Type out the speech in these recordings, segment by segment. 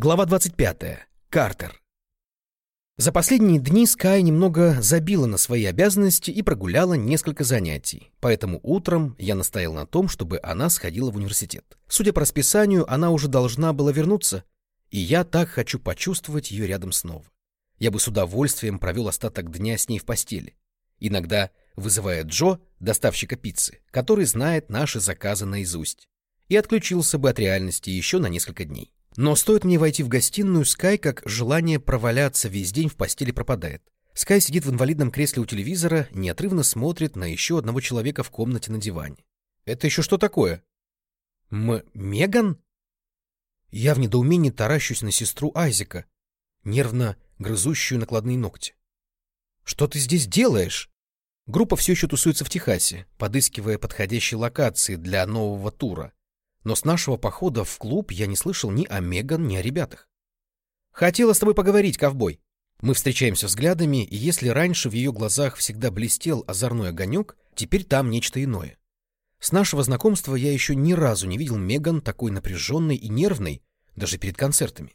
Глава 25. Картер. За последние дни Скай немного забила на свои обязанности и прогуляла несколько занятий, поэтому утром я настоял на том, чтобы она сходила в университет. Судя по расписанию, она уже должна была вернуться, и я так хочу почувствовать ее рядом снова. Я бы с удовольствием провел остаток дня с ней в постели. Иногда вызывая Джо, доставщика пиццы, который знает наши заказы наизусть, и отключился бы от реальности еще на несколько дней. Но стоит мне войти в гостиную, Скай, как желание проваляться весь день в постели пропадает. Скай сидит в инвалидном кресле у телевизора, неотрывно смотрит на еще одного человека в комнате на диване. Это еще что такое? М Меган? Я в недоумении таращусь на сестру Айзека, нервно грызущую накладные ногти. Что ты здесь делаешь? Группа все еще тусуется в Техасе, подыскивая подходящие локации для нового тура но с нашего похода в клуб я не слышал ни о Меган, ни о ребятах. Хотела с тобой поговорить, ковбой. Мы встречаемся взглядами, и если раньше в ее глазах всегда блестел озорной огонек, теперь там нечто иное. С нашего знакомства я еще ни разу не видел Меган такой напряженной и нервной, даже перед концертами.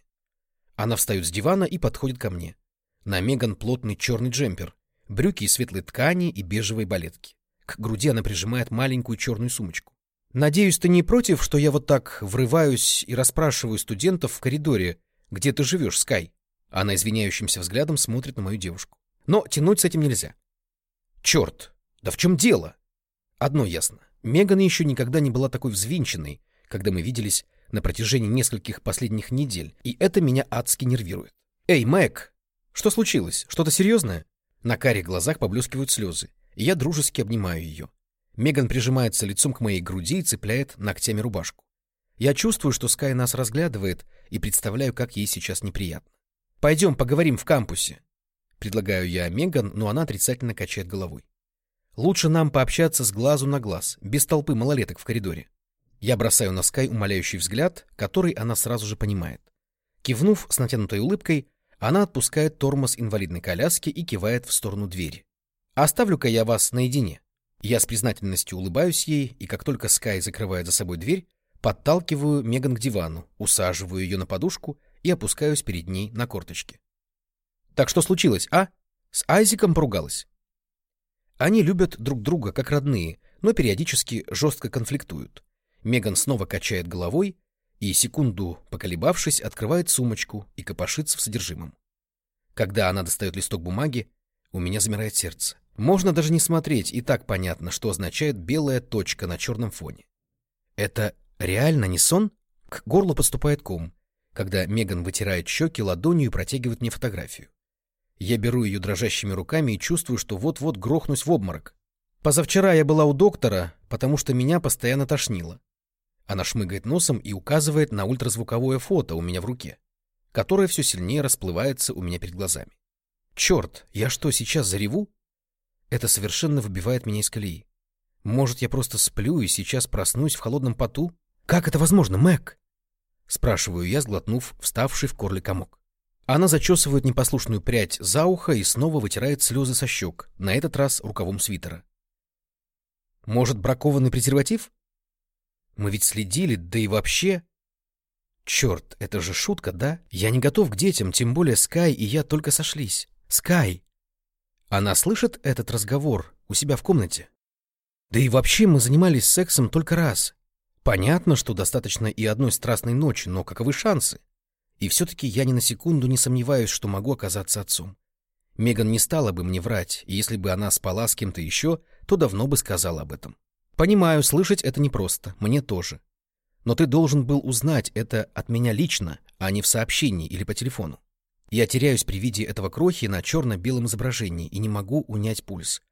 Она встает с дивана и подходит ко мне. На Меган плотный черный джемпер, брюки из светлой ткани и бежевой балетки. К груди она прижимает маленькую черную сумочку. Надеюсь, ты не против, что я вот так врываюсь и расспрашиваю студентов в коридоре, где ты живешь, Скай? Она извиняющимся взглядом смотрит на мою девушку. Но тянуть с этим нельзя. Черт, да в чем дело? Одно ясно. Меган еще никогда не была такой взвинченной, когда мы виделись на протяжении нескольких последних недель, и это меня адски нервирует. Эй, Мэг, что случилось? Что-то серьезное? На карих глазах поблескивают слезы, и я дружески обнимаю ее. Меган прижимается лицом к моей груди и цепляет ногтями рубашку. Я чувствую, что Скай нас разглядывает, и представляю, как ей сейчас неприятно. «Пойдем поговорим в кампусе», — предлагаю я Меган, но она отрицательно качает головой. «Лучше нам пообщаться с глазу на глаз, без толпы малолеток в коридоре». Я бросаю на Скай умоляющий взгляд, который она сразу же понимает. Кивнув с натянутой улыбкой, она отпускает тормоз инвалидной коляски и кивает в сторону двери. «Оставлю-ка я вас наедине». Я с признательностью улыбаюсь ей, и как только Скай закрывает за собой дверь, подталкиваю Меган к дивану, усаживаю ее на подушку и опускаюсь перед ней на корточки. «Так что случилось, а? С Айзиком поругалась?» Они любят друг друга как родные, но периодически жестко конфликтуют. Меган снова качает головой и, секунду поколебавшись, открывает сумочку и копошится в содержимом. Когда она достает листок бумаги, у меня замирает сердце. Можно даже не смотреть, и так понятно, что означает белая точка на черном фоне. Это реально не сон? К горлу подступает ком, когда Меган вытирает щеки ладонью и протягивает мне фотографию. Я беру ее дрожащими руками и чувствую, что вот-вот грохнусь в обморок. Позавчера я была у доктора, потому что меня постоянно тошнило. Она шмыгает носом и указывает на ультразвуковое фото у меня в руке, которое все сильнее расплывается у меня перед глазами. Черт, я что, сейчас зареву? Это совершенно выбивает меня из колеи. Может, я просто сплю и сейчас проснусь в холодном поту? Как это возможно, Мэг? Спрашиваю я, сглотнув вставший в горле комок. Она зачесывает непослушную прядь за ухо и снова вытирает слезы со щек, на этот раз рукавом свитера. Может, бракованный презерватив? Мы ведь следили, да и вообще... Черт, это же шутка, да? Я не готов к детям, тем более Скай и я только сошлись. Скай! Она слышит этот разговор у себя в комнате. Да и вообще мы занимались сексом только раз. Понятно, что достаточно и одной страстной ночи, но каковы шансы? И все-таки я ни на секунду не сомневаюсь, что могу оказаться отцом. Меган не стала бы мне врать, и если бы она спала с кем-то еще, то давно бы сказала об этом. Понимаю, слышать это непросто, мне тоже. Но ты должен был узнать это от меня лично, а не в сообщении или по телефону. Я теряюсь при виде этого крохи на черно-белом изображении и не могу унять пульс.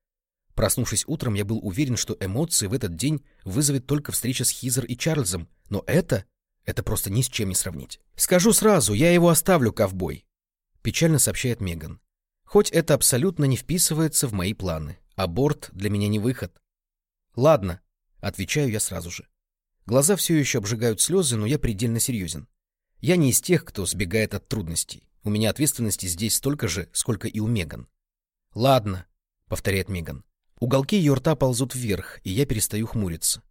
Проснувшись утром, я был уверен, что эмоции в этот день вызовет только встреча с Хизер и Чарльзом, но это... это просто ни с чем не сравнить. «Скажу сразу, я его оставлю, ковбой», — печально сообщает Меган. «Хоть это абсолютно не вписывается в мои планы. Аборт для меня не выход». «Ладно», — отвечаю я сразу же. Глаза все еще обжигают слезы, но я предельно серьезен. Я не из тех, кто сбегает от трудностей. У меня ответственности здесь столько же, сколько и у Меган. «Ладно», — повторяет Меган. Уголки ее рта ползут вверх, и я перестаю хмуриться.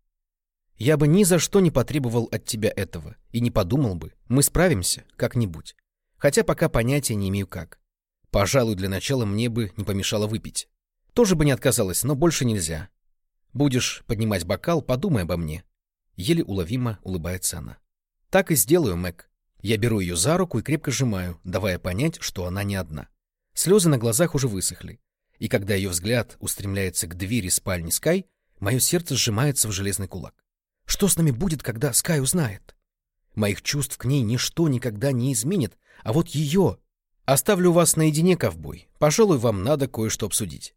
Я бы ни за что не потребовал от тебя этого и не подумал бы, мы справимся как-нибудь. Хотя пока понятия не имею как. Пожалуй, для начала мне бы не помешало выпить. Тоже бы не отказалась, но больше нельзя. Будешь поднимать бокал, подумай обо мне. Еле уловимо улыбается она. Так и сделаю, Мэг. Я беру ее за руку и крепко сжимаю, давая понять, что она не одна. Слезы на глазах уже высохли. И когда ее взгляд устремляется к двери спальни Скай, мое сердце сжимается в железный кулак. Что с нами будет, когда Скай узнает? Моих чувств к ней ничто никогда не изменит, а вот ее... Оставлю вас наедине, ковбой. Пожалуй, вам надо кое-что обсудить.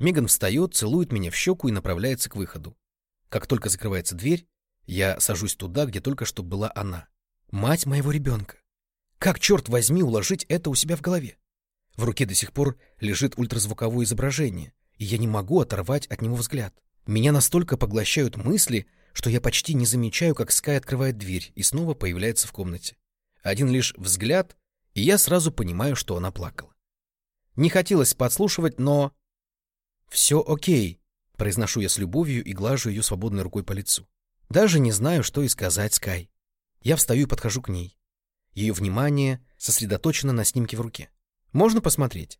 Меган встает, целует меня в щеку и направляется к выходу. Как только закрывается дверь, я сажусь туда, где только что была она. Мать моего ребенка. Как, черт возьми, уложить это у себя в голове? В руке до сих пор лежит ультразвуковое изображение, и я не могу оторвать от него взгляд. Меня настолько поглощают мысли, что я почти не замечаю, как Скай открывает дверь и снова появляется в комнате. Один лишь взгляд, и я сразу понимаю, что она плакала. Не хотелось подслушивать, но... «Все окей», — произношу я с любовью и глажу ее свободной рукой по лицу. Даже не знаю, что и сказать Скай. Я встаю и подхожу к ней. Ее внимание сосредоточено на снимке в руке. «Можно посмотреть?»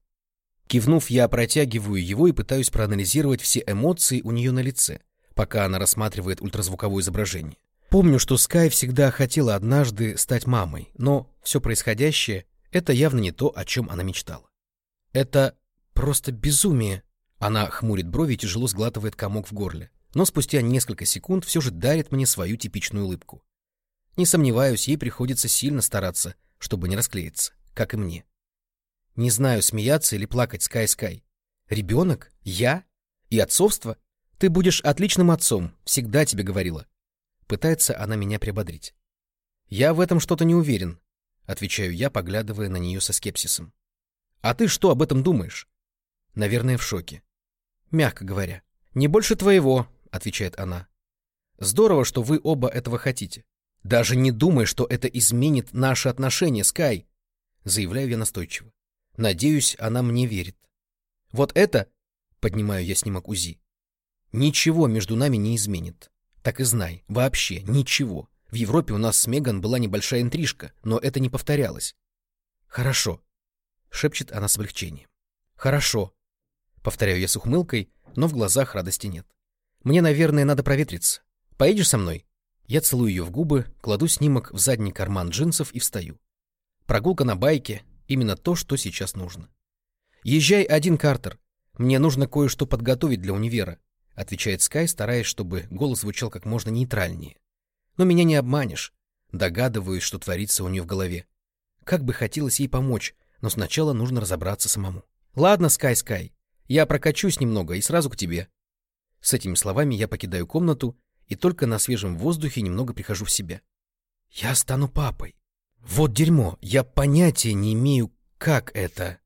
Кивнув, я протягиваю его и пытаюсь проанализировать все эмоции у нее на лице пока она рассматривает ультразвуковое изображение. Помню, что Скай всегда хотела однажды стать мамой, но все происходящее — это явно не то, о чем она мечтала. Это просто безумие. Она хмурит брови и тяжело сглатывает комок в горле, но спустя несколько секунд все же дарит мне свою типичную улыбку. Не сомневаюсь, ей приходится сильно стараться, чтобы не расклеиться, как и мне. Не знаю, смеяться или плакать Скай-Скай. Ребенок? Я? И отцовство? Ты будешь отличным отцом, всегда тебе говорила. Пытается она меня приободрить. Я в этом что-то не уверен, отвечаю я, поглядывая на нее со скепсисом. А ты что об этом думаешь? Наверное, в шоке. Мягко говоря. Не больше твоего, отвечает она. Здорово, что вы оба этого хотите. Даже не думай, что это изменит наши отношения, Скай, заявляю я настойчиво. Надеюсь, она мне верит. Вот это, поднимаю я снимок УЗИ, Ничего между нами не изменит. Так и знай, вообще ничего. В Европе у нас с Меган была небольшая интрижка, но это не повторялось. Хорошо, шепчет она с облегчением. Хорошо. Повторяю я с ухмылкой, но в глазах радости нет. Мне, наверное, надо проветриться. Поедешь со мной? Я целую ее в губы, кладу снимок в задний карман джинсов и встаю. Прогулка на байке — именно то, что сейчас нужно. Езжай один, Картер. Мне нужно кое-что подготовить для универа отвечает Скай, стараясь, чтобы голос звучал как можно нейтральнее. Но меня не обманешь. Догадываюсь, что творится у нее в голове. Как бы хотелось ей помочь, но сначала нужно разобраться самому. Ладно, Скай, Скай, я прокачусь немного и сразу к тебе. С этими словами я покидаю комнату и только на свежем воздухе немного прихожу в себя. Я стану папой. Вот дерьмо, я понятия не имею, как это.